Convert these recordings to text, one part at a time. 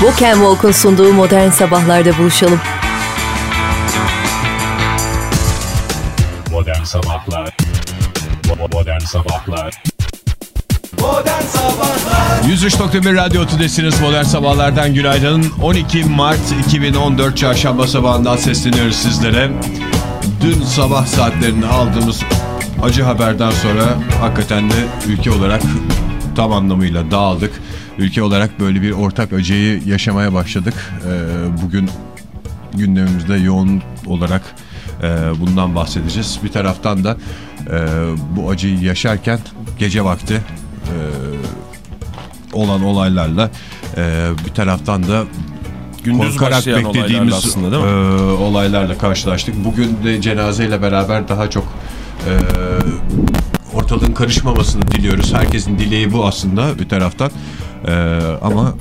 Walk and Walk'un sunduğu Modern Sabahlar'da buluşalım. Modern Sabahlar Modern Sabahlar Modern Sabahlar 103.1 Radyo Tüdesiniz Modern Sabahlar'dan günaydın. 12 Mart 2014 Çarşamba sabahından sesleniyoruz sizlere. Dün sabah saatlerinde aldığımız acı haberden sonra hakikaten de ülke olarak tam anlamıyla dağıldık. Ülke olarak böyle bir ortak acıyı yaşamaya başladık. Ee, bugün gündemimizde yoğun olarak e, bundan bahsedeceğiz. Bir taraftan da e, bu acıyı yaşarken gece vakti e, olan olaylarla e, bir taraftan da Gündüz korkarak beklediğimiz olaylarla aslında değil mi? e, olaylarla karşılaştık. Bugün de cenazeyle beraber daha çok e, ortalığın karışmamasını diliyoruz. Herkesin dileği bu aslında bir taraftan. E, ama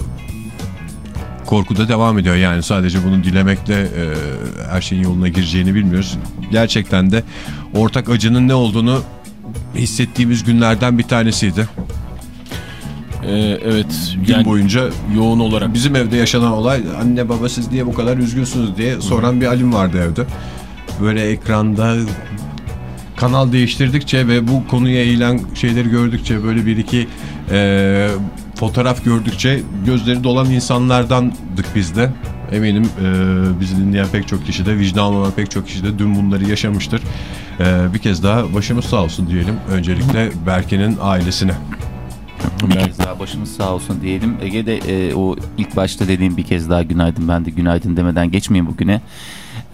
korku da devam ediyor. Yani sadece bunu dilemekle e, her şeyin yoluna gireceğini bilmiyoruz. Gerçekten de ortak acının ne olduğunu hissettiğimiz günlerden bir tanesiydi. Ee, evet. Gün yani boyunca yoğun olarak. bizim evde yaşanan olay anne baba siz niye bu kadar üzgünsünüz diye soran bir alim vardı evde. Böyle ekranda kanal değiştirdikçe ve bu konuya eğilen şeyleri gördükçe böyle bir iki e, fotoğraf gördükçe gözleri dolan insanlardandık biz de. Eminim e, bizi dinleyen pek çok kişi de vicdan olan pek çok kişi de dün bunları yaşamıştır. E, bir kez daha başımız sağ olsun diyelim. Öncelikle Berke'nin ailesine. Bir kez daha başımız sağ olsun diyelim. Ege'de e, o ilk başta dediğim bir kez daha günaydın. Ben de günaydın demeden geçmeyeyim bugüne.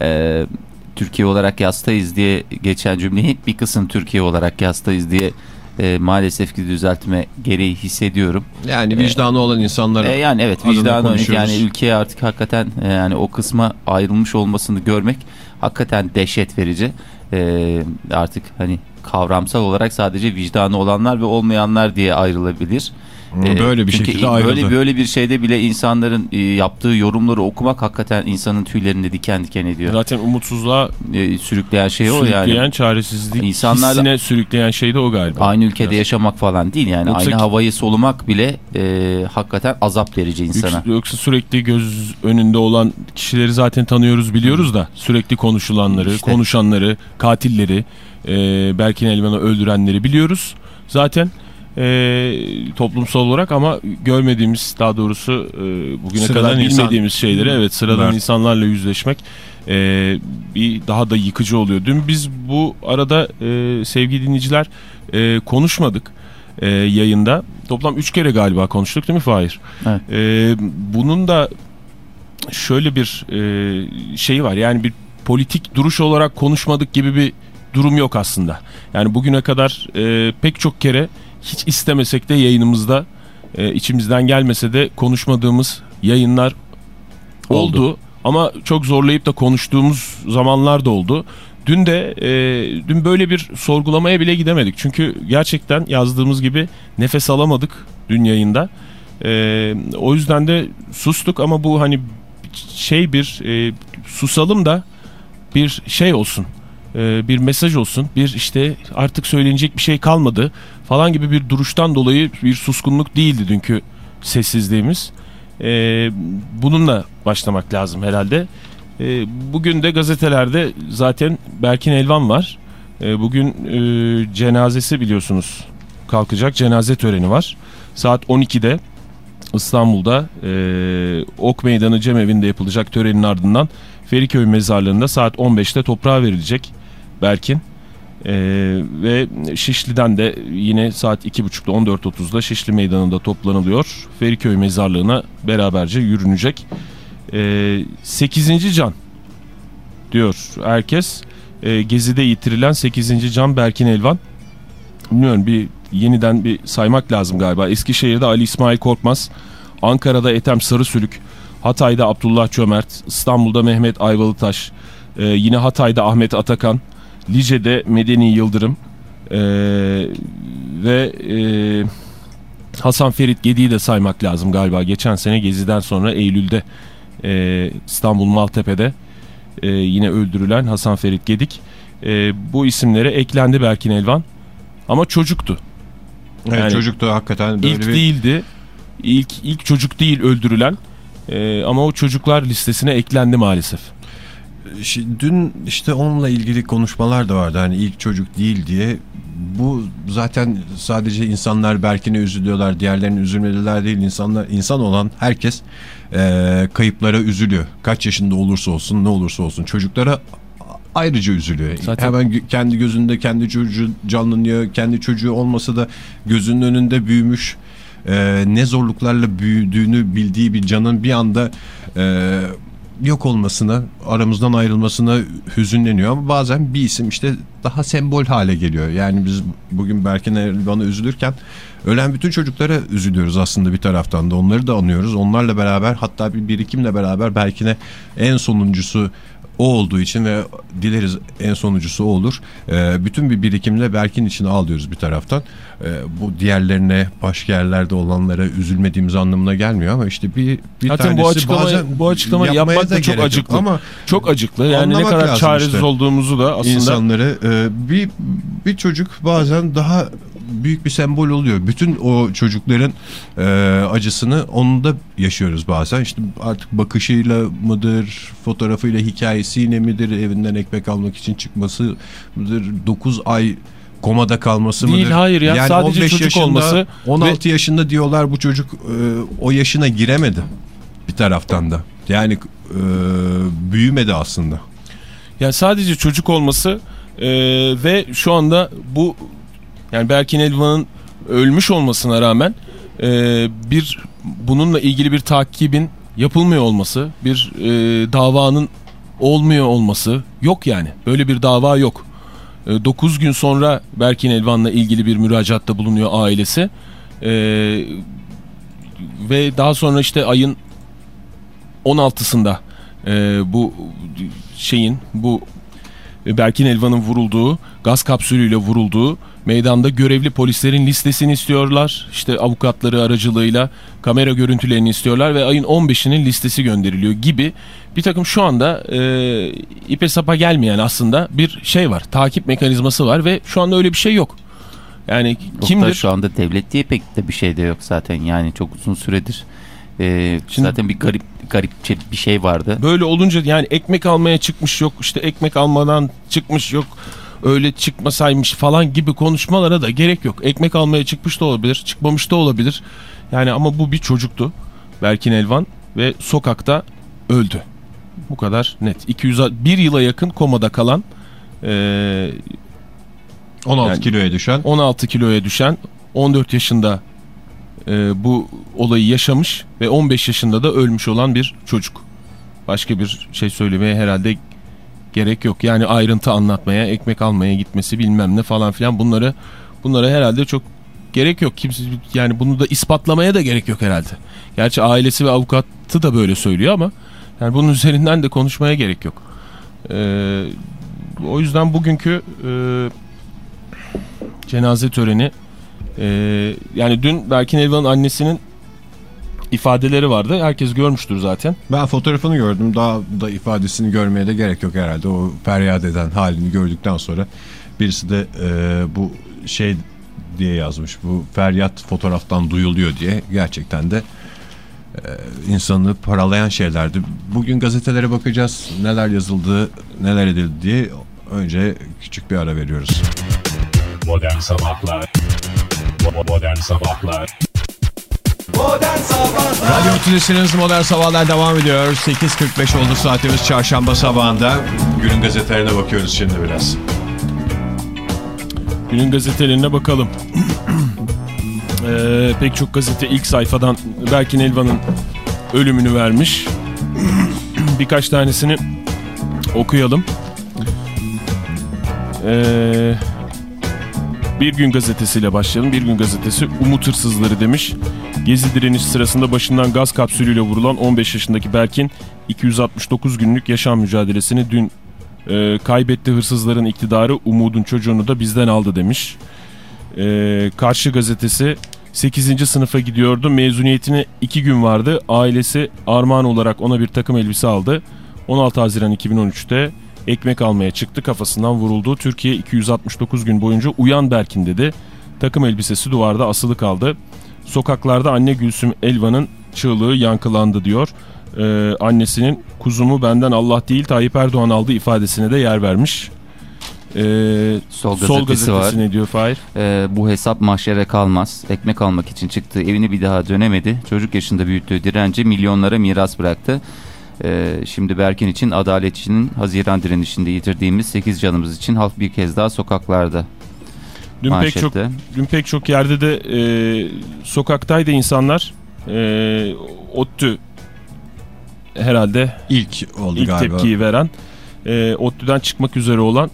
E, Türkiye olarak yastayız diye geçen cümleyi bir kısım Türkiye olarak yastayız diye e, maalesef ki düzeltme gereği hissediyorum. Yani vicdanı olan insanlara E, yani evet vicdanı yani ülkeye artık hakikaten e, yani o kısma ayrılmış olmasını görmek hakikaten dehşet verici. E, artık hani kavramsal olarak sadece vicdanı olanlar ve olmayanlar diye ayrılabilir. E, Böyle bir çünkü şekilde ayrıldı. Böyle, böyle bir şeyde bile insanların e, yaptığı yorumları okumak hakikaten insanın tüylerini diken diken ediyor. Zaten umutsuzluğa E, sürükleyen şey o sürükleyen yani. çaresizlik İnsanlarla- hissine sürükleyen şey de o galiba. Aynı ülkede Biraz. yaşamak falan değil yani. Yoksa Aynı havayı solumak bile e, hakikaten azap verici insana. Yoksa, sürekli göz önünde olan kişileri zaten tanıyoruz biliyoruz da sürekli konuşulanları, İşte. konuşanları, katilleri, e, Berkin Elvan'ı öldürenleri biliyoruz. Zaten e, toplumsal olarak ama görmediğimiz daha doğrusu e, bugüne Sıradan kadar insan- bilmediğimiz şeyleri evet sıradan Evet. insanlarla yüzleşmek e, bir daha da yıkıcı oluyor. Dün biz bu arada e, sevgili dinleyiciler e, konuşmadık e, yayında. Toplam 3 kere galiba konuştuk değil mi Fahir? Evet. E, bunun da şöyle bir e, şey var yani bir politik duruş olarak konuşmadık gibi bir durum yok aslında. Yani bugüne kadar e, pek çok kere hiç istemesek de yayınımızda e, içimizden gelmese de konuşmadığımız yayınlar oldu. Oldu. Ama çok zorlayıp da konuştuğumuz zamanlar da oldu. Dün de e, dün böyle bir sorgulamaya bile gidemedik. Çünkü gerçekten yazdığımız gibi nefes alamadık dün yayında. E, o yüzden de sustuk ama bu hani şey bir e, susalım da bir şey olsun. E, bir mesaj olsun. Bir işte artık söylenecek bir şey kalmadı falan gibi bir duruştan dolayı bir suskunluk değildi dünkü sessizliğimiz. E, bununla başlamak lazım herhalde. E, bugün de gazetelerde zaten Berkin Elvan var. Bugün cenazesi biliyorsunuz kalkacak. Cenaze töreni var. Saat 12'de İstanbul'da Ok Meydanı Cemevi'nde yapılacak törenin ardından Feriköy mezarlığında saat 15'te toprağa verilecek Berkin. E, ve Şişli'den de yine saat 2.30'da 14.30'da Şişli Meydanı'nda toplanılıyor. Feriköy mezarlığına beraberce yürünecek. E, 8. can diyor herkes. E, Gezi'de yitirilen 8. can Berkin Elvan. Bilmiyorum bir yeniden bir saymak lazım galiba. Eskişehir'de Ali İsmail Korkmaz, Ankara'da Ethem Sarısülük, Hatay'da Abdullah Çömert, İstanbul'da Mehmet Ayvalıtaş, e, yine Hatay'da Ahmet Atakan, Lice'de Medeni Yıldırım e, ve e, Hasan Ferit Gedi'yi de saymak lazım galiba. Geçen sene Gezi'den sonra Eylül'de e, İstanbul Maltepe'de e, yine öldürülen Hasan Ferit Gedik. E, bu isimlere eklendi Berkin Elvan. Ama çocuktu. Evet, Yani çocuk da hakikaten böyle İlk bir... değildi. İlk ilk çocuk değil öldürülen. E, ama o çocuklar listesine eklendi maalesef. Dün işte onunla ilgili konuşmalar da vardı. Hani ilk çocuk değil diye. Bu zaten sadece insanlar Berkin'e üzülüyorlar, diğerlerine üzülmediler değil. İnsanlar, insan olan herkes e, kayıplara üzülüyor. Kaç yaşında olursa olsun, ne olursa olsun. Çocuklara ayrıca üzülüyor. Zaten- Hemen kendi gözünde kendi çocuğu canlanıyor. Kendi çocuğu olmasa da gözünün önünde büyümüş. e, ne zorluklarla büyüdüğünü bildiği bir canın bir anda e, yok olmasına, aramızdan ayrılmasına hüzünleniyor ama bazen bir isim işte daha sembol hale geliyor. Yani biz bugün Berkin Elvan'a üzülürken ölen bütün çocuklara üzülüyoruz aslında bir taraftan da. Onları da anıyoruz. Onlarla beraber hatta bir birikimle beraber Berkin'e en sonuncusu o olduğu için ve dileriz en sonuncusu o olur. Ee, bütün bir birikimle Berkin için ağlıyoruz bir taraftan. Ee, bu diğerlerine başka yerlerde olanlara üzülmediğimiz anlamına gelmiyor ama işte bir, bir Zaten tanesi bu açıklama bazen bu yapmaya yapmak da çok gerek yok. acıklı. Ama Çok acıklı. Yani ne kadar çaresiz işte. olduğumuzu da aslında insanları e, bir bir çocuk bazen daha büyük bir sembol oluyor. Bütün o çocukların e, acısını onda yaşıyoruz bazen. İşte artık bakışıyla mıdır, fotoğrafıyla hikayesiyle midir, evinden ekmek almak için çıkması mıdır, 9 ay komada kalması Değil, mıdır? hayır ya. Sadece çocuk olması 16 yaşında diyorlar bu çocuk e, o yaşına giremedi bir taraftan da. Yani e, büyümedi aslında. Yani sadece çocuk olması e, ve şu anda bu yani Berkin Elvan'ın ölmüş olmasına rağmen e, bir bununla ilgili bir takibin yapılmıyor olması, bir e, davanın olmuyor olması yok yani. Böyle bir dava yok. 9 gün sonra Berkin Elvan'la ilgili bir müracaatta bulunuyor ailesi. E, ve daha sonra işte ayın 16'sında e, bu şeyin bu Berkin Elvan'ın vurulduğu gaz kapsülüyle vurulduğu meydanda görevli polislerin listesini istiyorlar. İşte avukatları aracılığıyla kamera görüntülerini istiyorlar ve ayın 15'inin listesi gönderiliyor gibi bir takım şu anda e, ipe sapa gelmeyen aslında bir şey var. Takip mekanizması var ve şu anda öyle bir şey yok. Yani Kimdir? Şu anda devlet diye pek de bir şey de yok zaten yani çok uzun süredir. Ee, Şimdi- zaten bir garip garipçe bir şey vardı. Böyle olunca yani ekmek almaya çıkmış yok işte ekmek almadan çıkmış yok öyle çıkmasaymış falan gibi konuşmalara da gerek yok. Ekmek almaya çıkmış da olabilir çıkmamış da olabilir. Yani ama bu bir çocuktu Berkin Elvan ve sokakta öldü. Bu kadar net. 201 yıla yakın komada kalan eee 16 Yani- kiloya düşen 16 kiloya düşen 14 yaşında e, bu olayı yaşamış ve 15 yaşında da ölmüş olan bir çocuk. Başka bir şey söylemeye herhalde gerek yok. Yani ayrıntı anlatmaya, ekmek almaya gitmesi bilmem ne falan filan bunları bunlara herhalde çok gerek yok. Kimse yani bunu da ispatlamaya da gerek yok herhalde. Gerçi ailesi ve avukatı da böyle söylüyor ama yani bunun üzerinden de konuşmaya gerek yok. Ee, o yüzden bugünkü e, cenaze töreni e, yani dün Berkin Elvan'ın annesinin ifadeleri vardı. Herkes görmüştür zaten. Ben fotoğrafını gördüm. Daha da ifadesini görmeye de gerek yok herhalde. O feryat eden halini gördükten sonra birisi de e, bu şey diye yazmış. Bu feryat fotoğraftan duyuluyor diye gerçekten de e, insanı paralayan şeylerdi. Bugün gazetelere bakacağız. Neler yazıldı, neler edildi diye önce küçük bir ara veriyoruz. Modern Sabahlar Modern Sabahlar Modern Sabahlar Radyo Tülesi'niz Modern Sabahlar devam ediyor. 8.45 oldu saatimiz çarşamba sabahında. Günün gazetelerine bakıyoruz şimdi biraz. Günün gazetelerine bakalım. Ee, pek çok gazete ilk sayfadan Berkin Elvan'ın ölümünü vermiş. Birkaç tanesini okuyalım. Ee, bir gün gazetesiyle başlayalım. Bir gün gazetesi Umut Hırsızları demiş. Gezi direniş sırasında başından gaz kapsülüyle vurulan 15 yaşındaki Berkin 269 günlük yaşam mücadelesini dün e, kaybetti hırsızların iktidarı Umud'un çocuğunu da bizden aldı demiş. E, Karşı gazetesi 8. sınıfa gidiyordu. Mezuniyetine 2 gün vardı. Ailesi armağan olarak ona bir takım elbise aldı. 16 Haziran 2013'te ekmek almaya çıktı kafasından vuruldu. Türkiye 269 gün boyunca uyan Berkin dedi. Takım elbisesi duvarda asılı kaldı. Sokaklarda anne Gülsüm Elvan'ın çığlığı yankılandı diyor. e, annesinin kuzumu benden Allah değil Tayyip Erdoğan aldı ifadesine de yer vermiş. E, Sol Sol gazetesi var. gazetesi ne diyor Fahir? Ee, bu hesap mahşere kalmaz. Ekmek almak için çıktı. Evini bir daha dönemedi. Çocuk yaşında büyüttüğü direnci milyonlara miras bıraktı. Ee, şimdi Berkin için adalet için Haziran direnişinde yitirdiğimiz 8 canımız için halk bir kez daha sokaklarda. Dün pek Manşette. çok dün pek çok yerde de e, sokaktaydı insanlar. E, ODTÜ herhalde İlk oldu ilk galiba. tepkiyi veren e, ODTÜ'den çıkmak üzere olan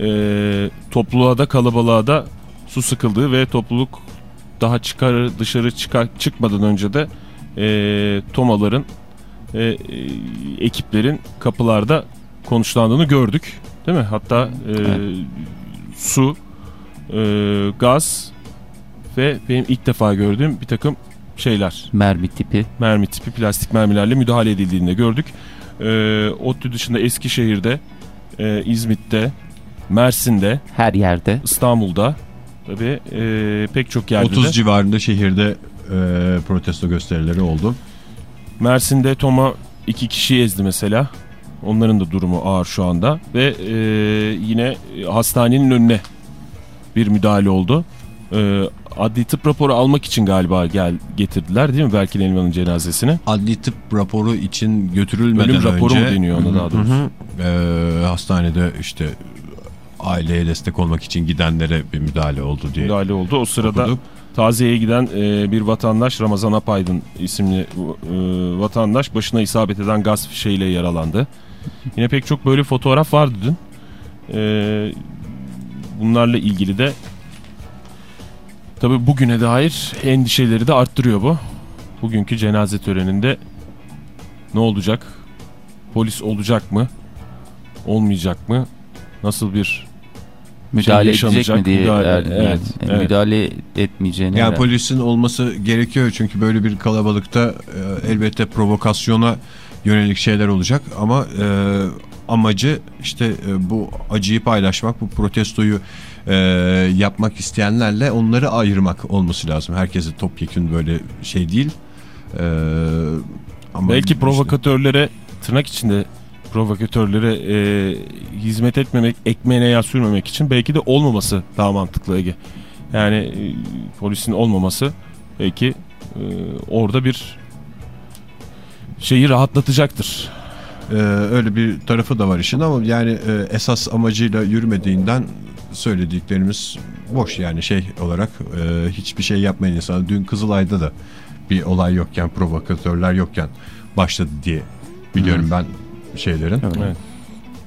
e, topluluğa da kalabalığa da su sıkıldığı ve topluluk daha çıkar dışarı çıkar çıkmadan önce de e, tomaların e, e, ekiplerin kapılarda konuşlandığını gördük değil mi? Hatta e, Evet. su, e, gaz ve benim ilk defa gördüğüm bir takım şeyler Mermi tipi. mermi tipi plastik mermilerle müdahale edildiğini de gördük. Ee, ODTÜ dışında Eskişehir'de, e, İzmit'te, Mersin'de, Her yerde. İstanbul'da tabii e, pek çok yerde 30 de. civarında şehirde e, protesto gösterileri oldu. Mersin'de Toma iki kişi ezdi mesela. Onların da durumu ağır şu anda. Ve e, yine hastanenin önüne bir müdahale oldu. E, adli tıp raporu almak için galiba gel getirdiler değil mi Berkin Elvan'ın cenazesini? Adli tıp raporu için götürülmeden Ölüm raporu önce mu deniyor ona daha doğrusu? Hı hı. E, hastanede işte aileye destek olmak için gidenlere bir müdahale oldu diye müdahale oldu. O sırada okuduk. taziyeye giden e, bir vatandaş Ramazan Apaydın isimli e, vatandaş başına isabet eden gaz fişeğiyle yaralandı. Yine pek çok böyle fotoğraf vardı dün. E, bunlarla ilgili de tabi bugüne dair endişeleri de arttırıyor bu. Bugünkü cenaze töreninde ne olacak? Polis olacak mı? Olmayacak mı? Nasıl bir Müdahale edecek yaşanacak, mi diye müdahale- eğer- evet, yani, evet. müdahale etmeyeceğini. Yani herhalde. polisin olması gerekiyor çünkü böyle bir kalabalıkta e, elbette provokasyona yönelik şeyler olacak ama e, amacı işte e, bu acıyı paylaşmak, bu protestoyu e, yapmak isteyenlerle onları ayırmak olması lazım. Herkese topyekun böyle şey değil. E, ama Belki işte- provokatörlere tırnak içinde provokatörlere e, hizmet etmemek, ekmeğine yağ sürmemek için belki de olmaması daha mantıklı Ege. Yani e, polisin olmaması belki e, orada bir şeyi rahatlatacaktır. Ee, öyle bir tarafı da var işin ama yani e, esas amacıyla yürümediğinden söylediklerimiz boş yani şey olarak e, hiçbir şey yapmayan insan. Dün Kızılay'da da bir olay yokken provokatörler yokken başladı diye biliyorum ben şeylerin. Evet.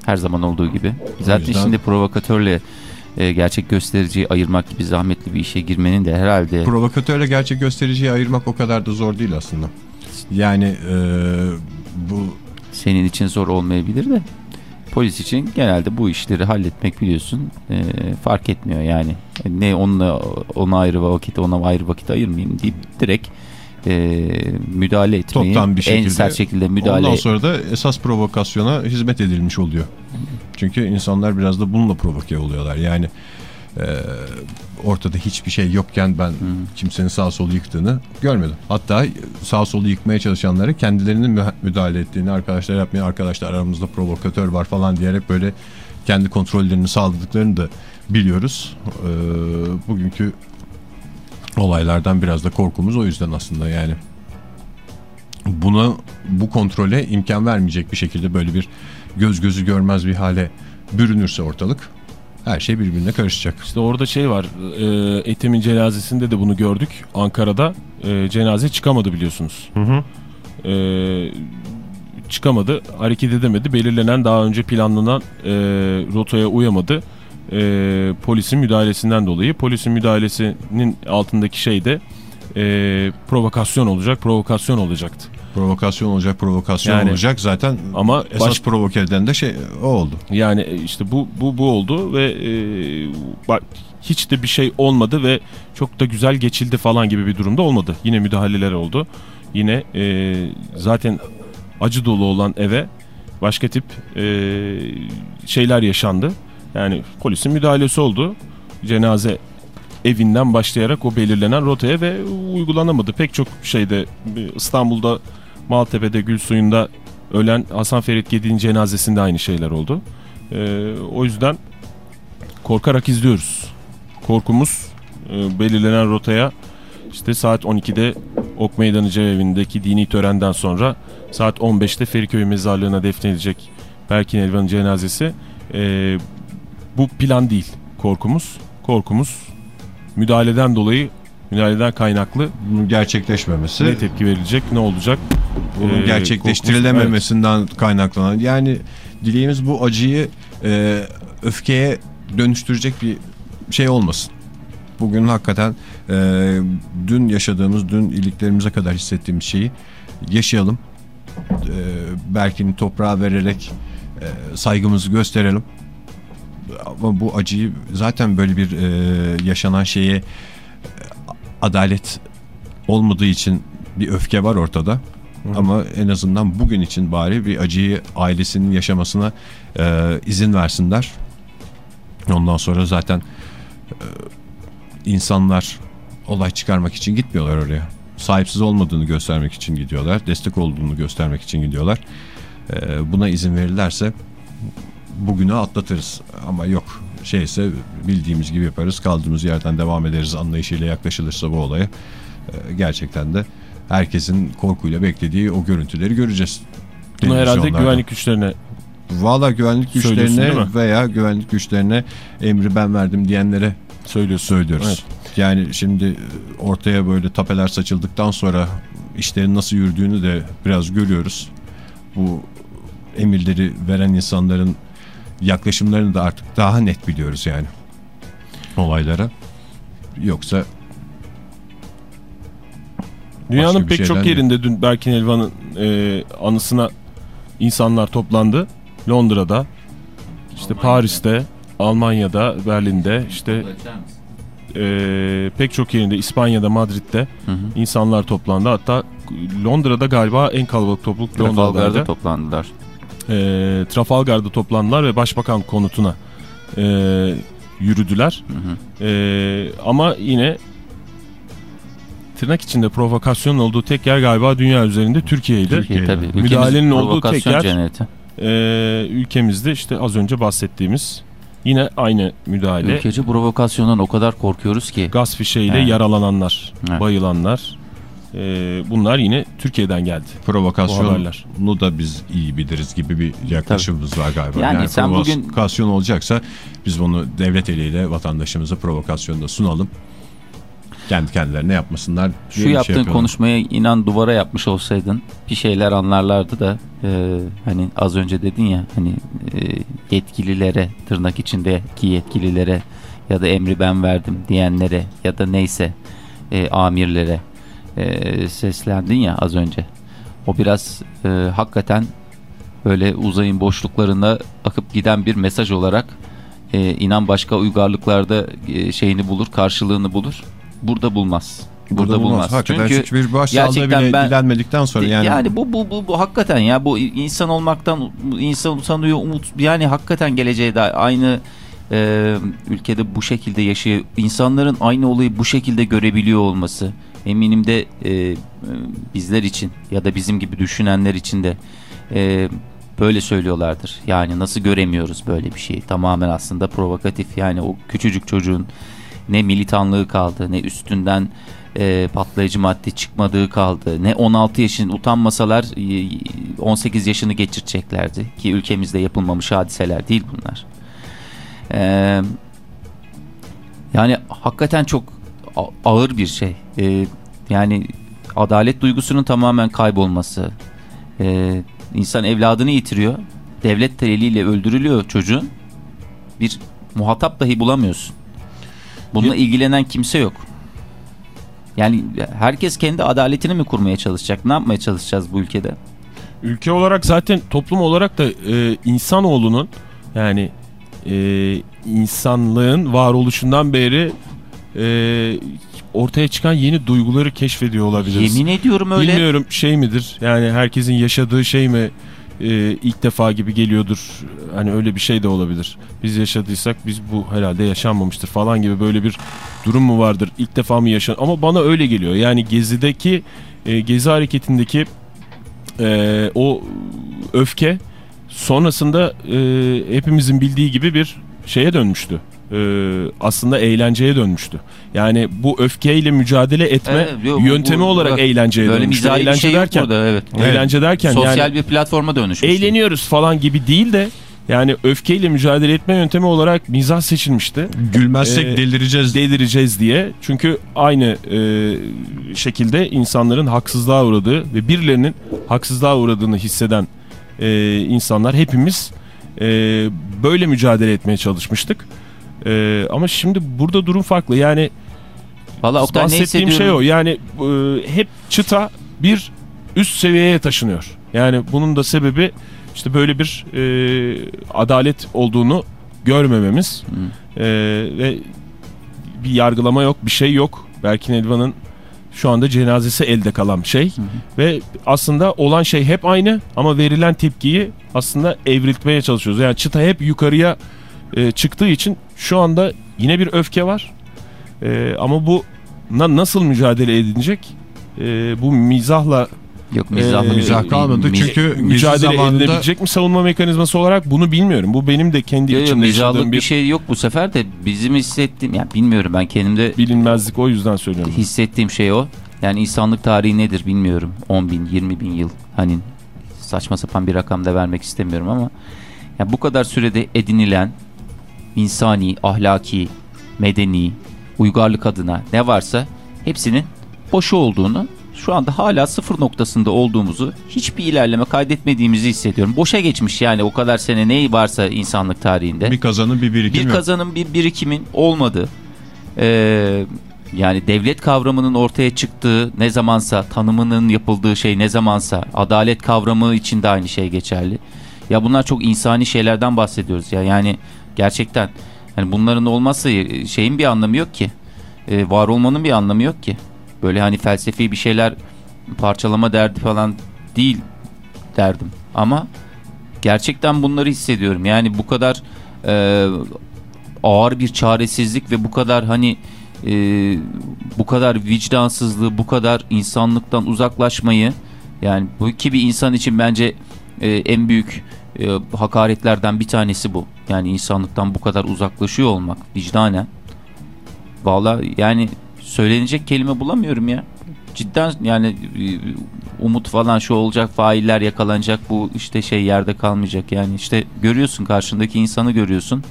Her zaman olduğu gibi. Zaten yüzden- şimdi provokatörle e, gerçek göstericiyi ayırmak gibi zahmetli bir işe girmenin de herhalde Provokatörle gerçek göstericiyi ayırmak o kadar da zor değil aslında. Yani e, bu senin için zor olmayabilir de polis için genelde bu işleri halletmek biliyorsun e, fark etmiyor yani. Ne onunla ona ayrı vakit ona ayrı vakit ayırmayayım deyip direkt e, müdahale etmeyi Toptan bir şekilde- en sert şekilde müdahale ondan sonra da esas provokasyona hizmet edilmiş oluyor. Çünkü insanlar biraz da bununla provoke oluyorlar. Yani e, ortada hiçbir şey yokken ben kimsenin sağ solu yıktığını görmedim. Hatta sağ solu yıkmaya çalışanları kendilerinin müdahale ettiğini arkadaşlar yapmıyor. Arkadaşlar aramızda provokatör var falan diyerek böyle kendi kontrollerini sağladıklarını da biliyoruz. E, bugünkü olaylardan biraz da korkumuz o yüzden aslında yani. Buna bu kontrole imkan vermeyecek bir şekilde böyle bir göz gözü görmez bir hale bürünürse ortalık her şey birbirine karışacak. İşte orada şey var. E, Ethem'in cenazesinde de bunu gördük. Ankara'da e, cenaze çıkamadı biliyorsunuz. E, çıkamadı. Hareket edemedi. Belirlenen daha önce planlanan e, rotaya uyamadı. E, polisin müdahalesinden dolayı. Polisin müdahalesinin altındaki şey de e, provokasyon olacak. Provokasyon olacaktı. Provokasyon olacak, provokasyon Yani- olacak. Zaten Ama esas baş- provoke eden de şey o oldu. Yani e, işte bu bu bu oldu ve e, bak hiç de bir şey olmadı ve çok da güzel geçildi falan gibi bir durumda olmadı. Yine müdahaleler oldu. Yine e, zaten acı dolu olan eve başka tip e, şeyler yaşandı. Yani polisin müdahalesi oldu. Cenaze evinden başlayarak o belirlenen rotaya ve uygulanamadı. Pek çok şeyde e, İstanbul'da Maltepe'de Gül Suyu'nda ölen Hasan Ferit Gedi'nin cenazesinde aynı şeyler oldu. Ee, o yüzden korkarak izliyoruz. Korkumuz e, belirlenen rotaya işte saat 12'de Ok Meydanı Cemevi'ndeki dini törenden sonra saat 15'te Feriköy Mezarlığı'na defnedilecek Berkin Elvan'ın cenazesi. Ee, bu plan değil korkumuz. Korkumuz müdahaleden dolayı müdahaleden kaynaklı Bunun gerçekleşmemesi. ne tepki verilecek ne olacak? bunun Ee, gerçekleştirilememesinden kaynaklanan yani dileğimiz bu acıyı e, öfkeye dönüştürecek bir şey olmasın. Bugün hakikaten e, dün yaşadığımız, dün iliklerimize kadar hissettiğimiz şeyi yaşayalım. E, Berkin'i toprağa vererek e, saygımızı gösterelim. Ama bu acıyı zaten böyle bir e, yaşanan şeye adalet olmadığı için bir öfke var ortada. Ama en azından bugün için bari bir acıyı ailesinin yaşamasına e, izin versinler. Ondan sonra zaten e, insanlar olay çıkarmak için gitmiyorlar oraya. Sahipsiz olmadığını göstermek için gidiyorlar. Destek olduğunu göstermek için gidiyorlar. E, buna izin verirlerse bugünü atlatırız. Ama yok şeyse bildiğimiz gibi yaparız. Kaldığımız yerden devam ederiz anlayışıyla yaklaşılırsa bu olaya. E, gerçekten de herkesin korkuyla beklediği o görüntüleri göreceğiz. Bunu herhalde güvenlik güçlerine Valla güvenlik güçlerine veya güvenlik güçlerine emri ben verdim diyenlere söylüyorsun. söylüyoruz. Evet. Yani şimdi ortaya böyle tapeler saçıldıktan sonra işlerin nasıl yürüdüğünü de biraz görüyoruz. Bu emirleri veren insanların yaklaşımlarını da artık daha net biliyoruz yani olaylara. Yoksa Dünyanın pek çok yerinde dün Berkin Elvan'ın e, anısına insanlar toplandı. Londra'da, işte Paris'te, Almanya'da, Berlin'de, işte e, pek çok yerinde İspanya'da, Madrid'de Hı hı. insanlar toplandı. Hatta Londra'da galiba en kalabalık topluluk Trafalgar'da Londra'daydı. toplandılar. E, Trafalgar'da toplandılar ve Başbakan konutuna e, yürüdüler. Hı hı. E, ama yine tırnak içinde provokasyon olduğu tek yer galiba dünya üzerinde Türkiye'ydi. Türkiye tabii. Ülkemiz Müdahalenin olduğu tek yer- cenneti. Ee, ülkemizde işte az önce bahsettiğimiz yine aynı müdahale. Ülkeci provokasyondan o kadar korkuyoruz ki. Gaz fişeğiyle Evet. yaralananlar, Evet. bayılanlar. Ee, bunlar yine Türkiye'den geldi. Provokasyonu da biz iyi biliriz gibi bir yaklaşımımız var galiba. Yani sen bugün- provokasyon olacaksa biz bunu devlet eliyle vatandaşımıza provokasyonda sunalım. Kendi kendilerine yapmasınlar. Şu şey yaptığın yapıyorlar. konuşmaya inan duvara yapmış olsaydın bir şeyler anlarlardı da e, hani az önce dedin ya hani e, yetkililere tırnak içindeki yetkililere ya da emri ben verdim diyenlere ya da neyse e, amirlere e, seslendin ya az önce. O biraz e, hakikaten böyle uzayın boşluklarına akıp giden bir mesaj olarak e, inan başka uygarlıklarda e, şeyini bulur karşılığını bulur. Burada bulmaz. Burada, bulmaz. Hakikaten Çünkü hiçbir gerçekten bile ben- dilenmedikten sonra yani, yani, bu, bu bu bu hakikaten ya bu insan olmaktan insan sanıyor umut yani hakikaten geleceğe dair aynı e, ülkede bu şekilde yaşıyor insanların aynı olayı bu şekilde görebiliyor olması eminim de e, e, bizler için ya da bizim gibi düşünenler için de e, böyle söylüyorlardır. Yani nasıl göremiyoruz böyle bir şeyi tamamen aslında provokatif yani o küçücük çocuğun ne militanlığı kaldı ne üstünden e, patlayıcı madde çıkmadığı kaldı. Ne 16 yaşın utanmasalar e, 18 yaşını geçireceklerdi ki ülkemizde yapılmamış hadiseler değil bunlar. E, yani hakikaten çok ağır bir şey. E, yani adalet duygusunun tamamen kaybolması. E, insan evladını yitiriyor. Devlet eliyle öldürülüyor çocuğun. Bir muhatap dahi bulamıyorsun. Bununla ilgilenen kimse yok. Yani herkes kendi adaletini mi kurmaya çalışacak? Ne yapmaya çalışacağız bu ülkede? Ülke olarak zaten toplum olarak da e, insanoğlunun yani e, insanlığın varoluşundan beri e, ortaya çıkan yeni duyguları keşfediyor olabiliriz. Yemin ediyorum öyle. Bilmiyorum şey midir yani herkesin yaşadığı şey mi e, ilk defa gibi geliyordur. Hani öyle bir şey de olabilir. Biz yaşadıysak biz bu herhalde yaşanmamıştır falan gibi böyle bir durum mu vardır? İlk defa mı yaşan? Ama bana öyle geliyor. Yani Gezi'deki e, Gezi hareketindeki e, o öfke sonrasında e, hepimizin bildiği gibi bir şeye dönmüştü. E, aslında eğlenceye dönmüştü. Yani bu öfkeyle mücadele etme Evet, yok, yöntemi bu- olarak bak, eğlenceye Böyle dönmüştü. Eğlence şey derken, burada evet. eğlence derken Sosyal yani bir platforma dönüşmüş. eğleniyoruz falan gibi değil de yani öfkeyle mücadele etme yöntemi olarak mizah seçilmişti. Gülmezsek Ee, delireceğiz. delireceğiz diye. Çünkü aynı e, şekilde insanların haksızlığa uğradığı ve birilerinin haksızlığa uğradığını hisseden e, insanlar hepimiz e, böyle mücadele etmeye çalışmıştık. E, ama şimdi burada durum farklı. Yani Valla Oktay bahsettiğim şey o. Yani e, hep çıta bir üst seviyeye taşınıyor. Yani bunun da sebebi işte böyle bir e, adalet olduğunu görmememiz E, ve bir yargılama yok, bir şey yok. Berkin Elvan'ın şu anda cenazesi elde kalan şey ve aslında olan şey hep aynı ama verilen tepkiyi aslında evriltmeye çalışıyoruz. Yani çıta hep yukarıya e, çıktığı için şu anda yine bir öfke var. E, ama bu na- nasıl mücadele edilecek? E, bu mizahla Yok mizahlı Ee, Mizah kalmadı mi- çünkü mücadele zamanında edilebilecek mi savunma mekanizması olarak bunu bilmiyorum. Bu benim de kendi Yok, içimde yaşadığım bir bir şey yok bu sefer de bizim hissettiğim yani bilmiyorum ben kendimde bilinmezlik o yüzden söylüyorum. hissettiğim şey o. Yani insanlık tarihi nedir bilmiyorum. 10 bin 20 bin yıl hani saçma sapan bir rakam da vermek istemiyorum ama yani bu kadar sürede edinilen insani, ahlaki, medeni, uygarlık adına ne varsa hepsinin boşu olduğunu şu anda hala sıfır noktasında olduğumuzu hiçbir ilerleme kaydetmediğimizi hissediyorum. Boşa geçmiş yani o kadar sene ne varsa insanlık tarihinde bir kazanın bir birikim bir yok. kazanın bir birikimin olmadığı ee, yani devlet kavramının ortaya çıktığı ne zamansa tanımının yapıldığı şey ne zamansa adalet kavramı için de aynı şey geçerli. Ya bunlar çok insani şeylerden bahsediyoruz ya yani gerçekten. Hani bunların olmazsa şeyin bir anlamı yok ki. Ee, var olmanın bir anlamı yok ki. Böyle hani felsefi bir şeyler parçalama derdi falan değil derdim. Ama gerçekten bunları hissediyorum. Yani bu kadar e, ağır bir çaresizlik ve bu kadar hani e, bu kadar vicdansızlığı, bu kadar insanlıktan uzaklaşmayı yani bu iki bir insan için bence e, en büyük e, hakaretlerden bir tanesi bu. Yani insanlıktan bu kadar uzaklaşıyor olmak vicdanen. Valla yani söylenecek kelime bulamıyorum ya. Cidden yani e, umut falan şu olacak failler yakalanacak bu işte şey yerde kalmayacak yani işte görüyorsun karşındaki insanı görüyorsun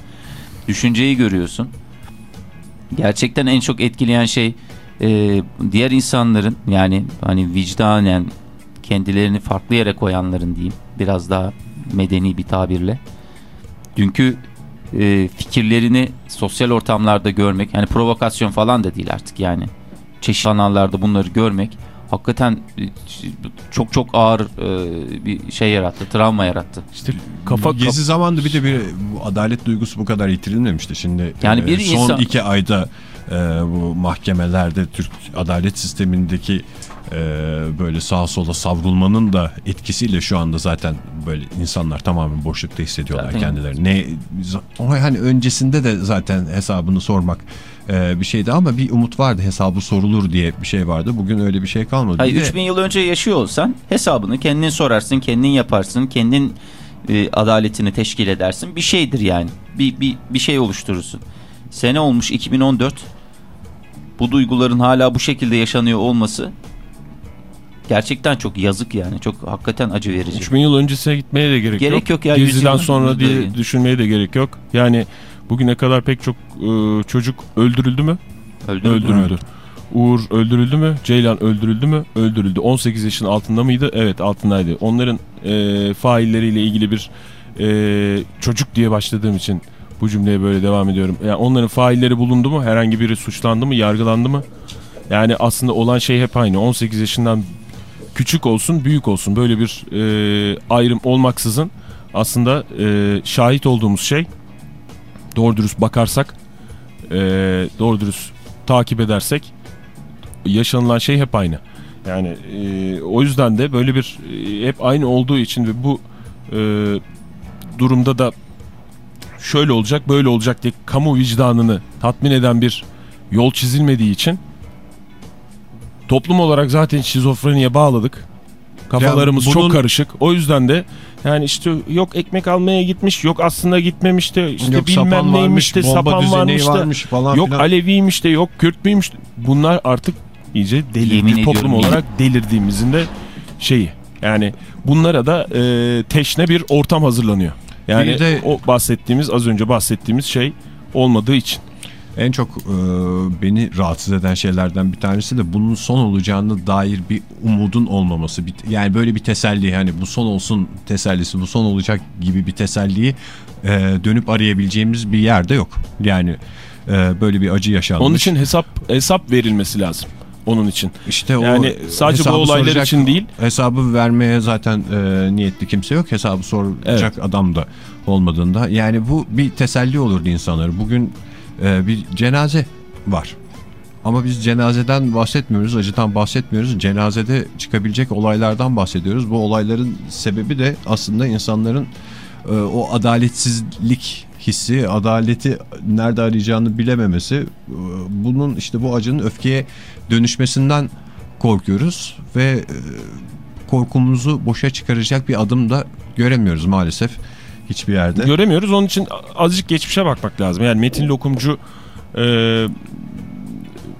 düşünceyi görüyorsun. Gerçekten en çok etkileyen şey e, diğer insanların yani hani vicdanen kendilerini farklı yere koyanların diyeyim biraz daha medeni bir tabirle. Dünkü e, fikirlerini sosyal ortamlarda görmek yani provokasyon falan da değil artık yani çeşitli kanallarda bunları görmek hakikaten e, çok çok ağır e, bir şey yarattı travma yarattı. İşte kafa Gezi zamanında bir de bir adalet duygusu bu kadar yitirilmemişti. Şimdi Yani e, bir son insan- iki ayda e, bu mahkemelerde Türk adalet sistemindeki e, böyle sağa sola savrulmanın da etkisiyle şu anda zaten böyle insanlar tamamen boşlukta hissediyorlar Zaten- kendilerini. Ne hani öncesinde de zaten hesabını sormak e, bir şeydi ama bir umut vardı hesabı sorulur diye bir şey vardı. Bugün öyle bir şey kalmadı. Hayır Bir de- 3000 yıl önce yaşıyor olsan hesabını kendin sorarsın, kendin yaparsın, kendin e, adaletini teşkil edersin. Bir şeydir yani. Bir, bir, bir şey oluşturursun. Sene olmuş 2014. Bu duyguların hala bu şekilde yaşanıyor olması gerçekten çok yazık yani. Çok hakikaten acı verici. 3000 yıl öncesine gitmeye de gerek, Gerek yok ya, Geziden sonra diye değil. düşünmeye de gerek yok. Yani bugüne kadar pek çok e, çocuk öldürüldü mü? Öldü. Öldürüldü. Uğur öldürüldü mü? Ceylan öldürüldü mü? Öldürüldü. 18 yaşın altında mıydı? Evet altındaydı. Onların e, failleriyle ilgili bir e, çocuk diye başladığım için bu cümleye böyle devam ediyorum. Yani onların failleri bulundu mu? Herhangi biri suçlandı mı? Yargılandı mı? Yani aslında olan şey hep aynı. 18 yaşından küçük olsun, büyük olsun böyle bir e, ayrım olmaksızın aslında e, şahit olduğumuz şey doğru dürüst bakarsak e, doğru dürüst takip edersek yaşanılan şey hep aynı. Yani e, o yüzden de böyle bir e, hep aynı olduğu için ve bu e, durumda da şöyle olacak böyle olacak diye kamu vicdanını tatmin eden bir yol çizilmediği için toplum olarak zaten şizofreniye bağladık. Kafalarımız Ya bunun- çok karışık. O yüzden de yani işte yok ekmek almaya gitmiş, yok aslında gitmemiş de işte Yok sapan bilmem neymiş de sapan varmış da varmış falan yok filan. Aleviymiş de yok Kürt müymüş de. Bunlar artık iyice delirdi toplum olarak delirdiğimizin de şeyi. Yani bunlara da e, teşne bir ortam hazırlanıyor. Yani Bir de- o bahsettiğimiz az önce bahsettiğimiz şey olmadığı için. En çok e, beni rahatsız eden şeylerden bir tanesi de bunun son olacağını dair bir umudun olmaması. Bir- yani böyle bir teselli hani bu son olsun tesellisi bu son olacak gibi bir teselliyi e, dönüp arayabileceğimiz bir yerde yok. Yani e, böyle bir acı yaşanmış. Onun için hesap hesap verilmesi lazım. Onun için. işte o Yani sadece bu olaylar soracak- için değil. Hesabı vermeye zaten e, niyetli kimse yok. Hesabı soracak adam da olmadığında. Yani bu bir teselli olurdu insanlara. Bugün e, bir cenaze var. Ama biz cenazeden bahsetmiyoruz, acıdan bahsetmiyoruz. Cenazede çıkabilecek olaylardan bahsediyoruz. Bu olayların sebebi de aslında insanların e, o adaletsizlik hissi, adaleti nerede arayacağını bilememesi. E, bunun işte bu acının öfkeye dönüşmesinden korkuyoruz ve e, korkumuzu boşa çıkaracak bir adım da göremiyoruz maalesef hiçbir yerde. Göremiyoruz. Onun için azıcık geçmişe bakmak lazım. Yani Metin Lokumcu e,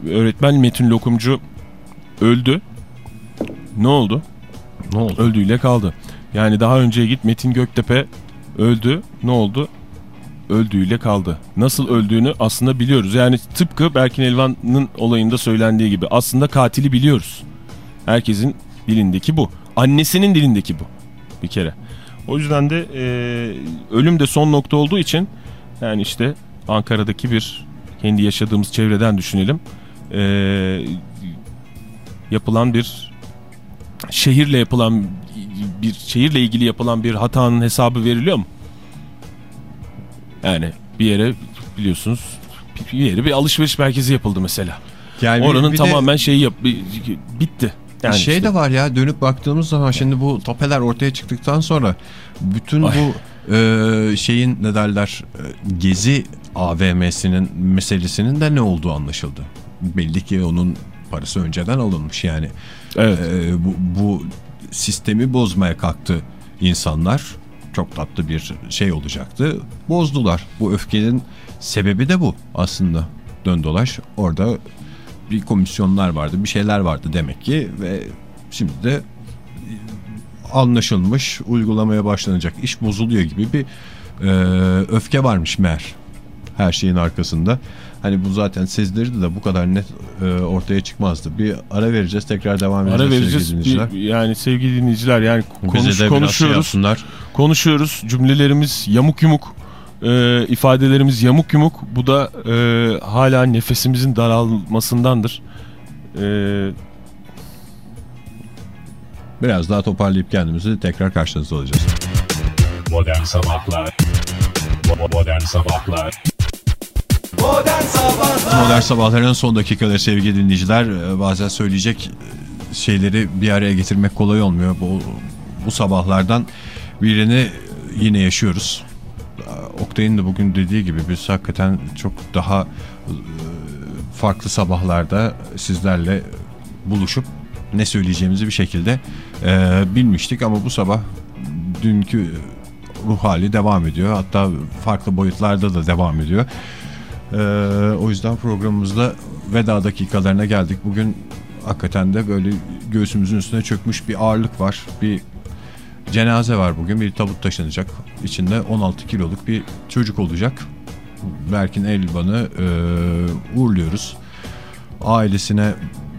öğretmen Metin Lokumcu öldü. Ne oldu? ne oldu? Öldüğüyle kaldı. Yani daha önceye git Metin Göktepe öldü. Ne oldu? Öldüğüyle kaldı. Nasıl öldüğünü aslında biliyoruz. Yani tıpkı Berkin Elvan'ın olayında söylendiği gibi aslında katili biliyoruz. Herkesin dilindeki bu. Annesinin dilindeki bu. Bir kere. O yüzden de e, ölüm de son nokta olduğu için yani işte Ankara'daki bir kendi yaşadığımız çevreden düşünelim. E, yapılan bir şehirle yapılan bir şehirle ilgili yapılan bir hatanın hesabı veriliyor mu? Yani bir yere biliyorsunuz bir yere bir alışveriş merkezi yapıldı mesela. Yani bir- Oranın bir de tamamen şeyi yap bitti. Yani şey işte. de var ya dönüp baktığımız zaman şimdi bu tapeler ortaya çıktıktan sonra bütün Ay. bu e, şeyin ne derler e, gezi AVM'sinin meselesinin de ne olduğu anlaşıldı. Belli ki onun parası önceden alınmış yani. Evet. E, bu, bu sistemi bozmaya kalktı insanlar. Çok tatlı bir şey olacaktı. Bozdular. Bu öfkenin sebebi de bu aslında. Dön dolaş. Orada bir komisyonlar vardı, bir şeyler vardı demek ki ve şimdi de anlaşılmış, uygulamaya başlanacak iş bozuluyor gibi bir e, öfke varmış meğer her şeyin arkasında. Hani bu zaten sezdirirdi de bu kadar net e, ortaya çıkmazdı. Bir ara vereceğiz, tekrar devam edeceğiz. Ara sevgili vereceğiz. dinleyiciler. Bir- yani sevgili dinleyiciler yani Bize konuş, de biraz şey konuşuyoruz. yapsınlar. konuşuyoruz. Cümlelerimiz yamuk yumuk. e, ifadelerimiz yamuk yumuk. Bu da e, hala nefesimizin daralmasındandır. E, Biraz daha toparlayıp kendimizi tekrar karşınızda alacağız. Modern Sabahlar Modern Sabahlar Modern Sabahlar Modern Sabahların son dakikaları sevgili dinleyiciler. Ee, Bazen söyleyecek e, şeyleri bir araya getirmek kolay olmuyor. Bu, bu sabahlardan birini yine yaşıyoruz. Oktay'ın da bugün dediği gibi biz hakikaten çok daha e, farklı sabahlarda sizlerle buluşup ne söyleyeceğimizi bir şekilde e, bilmiştik ama bu sabah dünkü ruh hali devam ediyor. Hatta farklı boyutlarda da devam ediyor. Ee, o yüzden programımızda veda dakikalarına geldik. Bugün hakikaten de böyle göğsümüzün üstüne çökmüş bir ağırlık var. Bir cenaze var bugün. Bir tabut taşınacak. İçinde 16 kiloluk bir çocuk olacak. Berkin Elvan'ı e, uğurluyoruz. Ailesine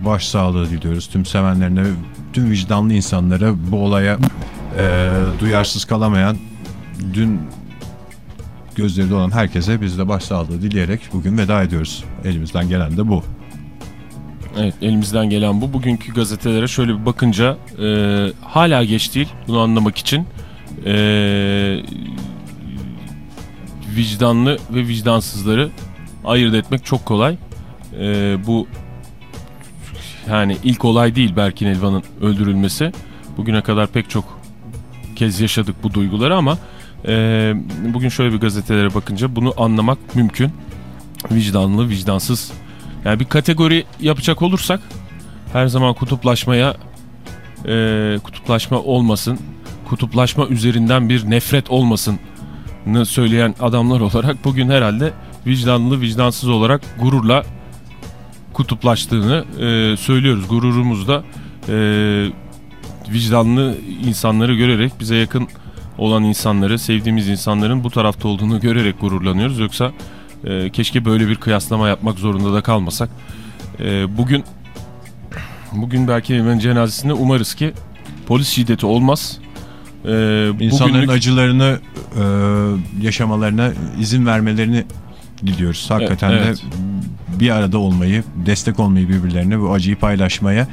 başsağlığı diliyoruz. Tüm sevenlerine, tüm vicdanlı insanlara bu olaya e, duyarsız kalamayan dün gözleri olan herkese biz de başsağlığı dileyerek bugün veda ediyoruz. Elimizden gelen de bu. evet elimizden gelen bu. Bugünkü gazetelere şöyle bir bakınca e, hala geç değil bunu anlamak için. E, vicdanlı ve vicdansızları ayırt etmek çok kolay. E, bu yani ilk olay değil Berkin Elvan'ın öldürülmesi. Bugüne kadar pek çok kez yaşadık bu duyguları ama e, bugün şöyle bir gazetelere bakınca bunu anlamak mümkün. Vicdanlı, vicdansız. Yani bir kategori yapacak olursak her zaman kutuplaşmaya e, kutuplaşma olmasın, kutuplaşma üzerinden bir nefret olmasın söyleyen adamlar olarak bugün herhalde vicdanlı vicdansız olarak gururla kutuplaştığını e, söylüyoruz. Gururumuzda e, vicdanlı insanları görerek bize yakın olan insanları, sevdiğimiz insanların bu tarafta olduğunu görerek gururlanıyoruz. Yoksa e, keşke böyle bir kıyaslama yapmak zorunda da kalmasak. E, bugün bugün belki hemen cenazesinde umarız ki polis şiddeti olmaz. E, İnsanların bugünlük... acılarını e, yaşamalarına izin vermelerini diliyoruz. Hakikaten evet. de bir arada olmayı, destek olmayı birbirlerine, bu acıyı paylaşmaya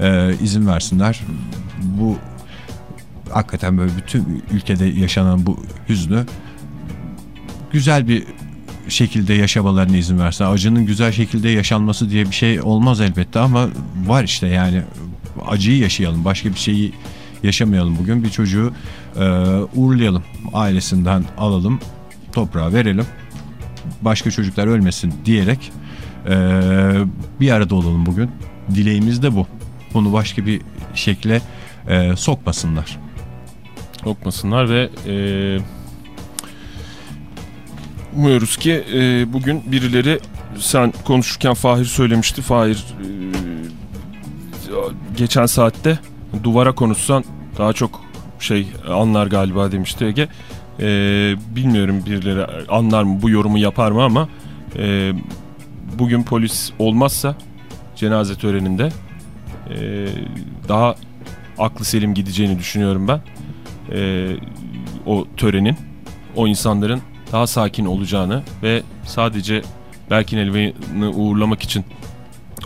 e, izin versinler. Bu hakikaten böyle bütün ülkede yaşanan bu hüznü güzel bir şekilde yaşamalarına izin versin. Acının güzel şekilde yaşanması diye bir şey olmaz elbette ama var işte yani acıyı yaşayalım. Başka bir şeyi yaşamayalım bugün. Bir çocuğu e, uğurlayalım. Ailesinden alalım. Toprağa verelim. Başka çocuklar ölmesin diyerek e, bir arada olalım bugün. Dileğimiz de bu. Bunu başka bir şekle e, sokmasınlar. Sokmasınlar ve e, umuyoruz ki e, bugün birileri sen konuşurken Fahir söylemişti. Fahir e, geçen saatte duvara konuşsan daha çok şey anlar galiba demişti Ege. E, bilmiyorum birileri anlar mı bu yorumu yapar mı ama e, bugün polis olmazsa cenaze töreninde e, daha aklı selim gideceğini düşünüyorum ben. E, o törenin, o insanların daha sakin olacağını ve sadece Berkin Elvan'ı uğurlamak için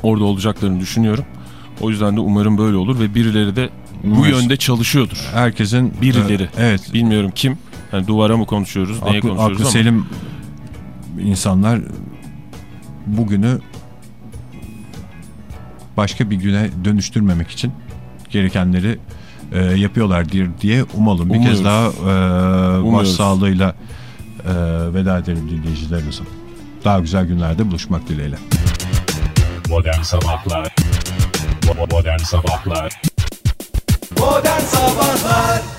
orada olacaklarını düşünüyorum. O yüzden de umarım böyle olur ve birileri de bu Umarız. yönde çalışıyordur. Herkesin birileri. E, evet. Bilmiyorum kim. Yani duvara mı konuşuyoruz, neye aklı, konuşuyoruz aklı ama. selim insanlar bugünü başka bir güne dönüştürmemek için gerekenleri e, yapıyorlar diye, diye umalım. Umuyoruz. Bir kez daha e, başsağlığıyla e, veda edelim dinleyicilerimize. Daha güzel günlerde buluşmak dileğiyle. Modern Sabahlar Modern Sabahlar Modern Sabahlar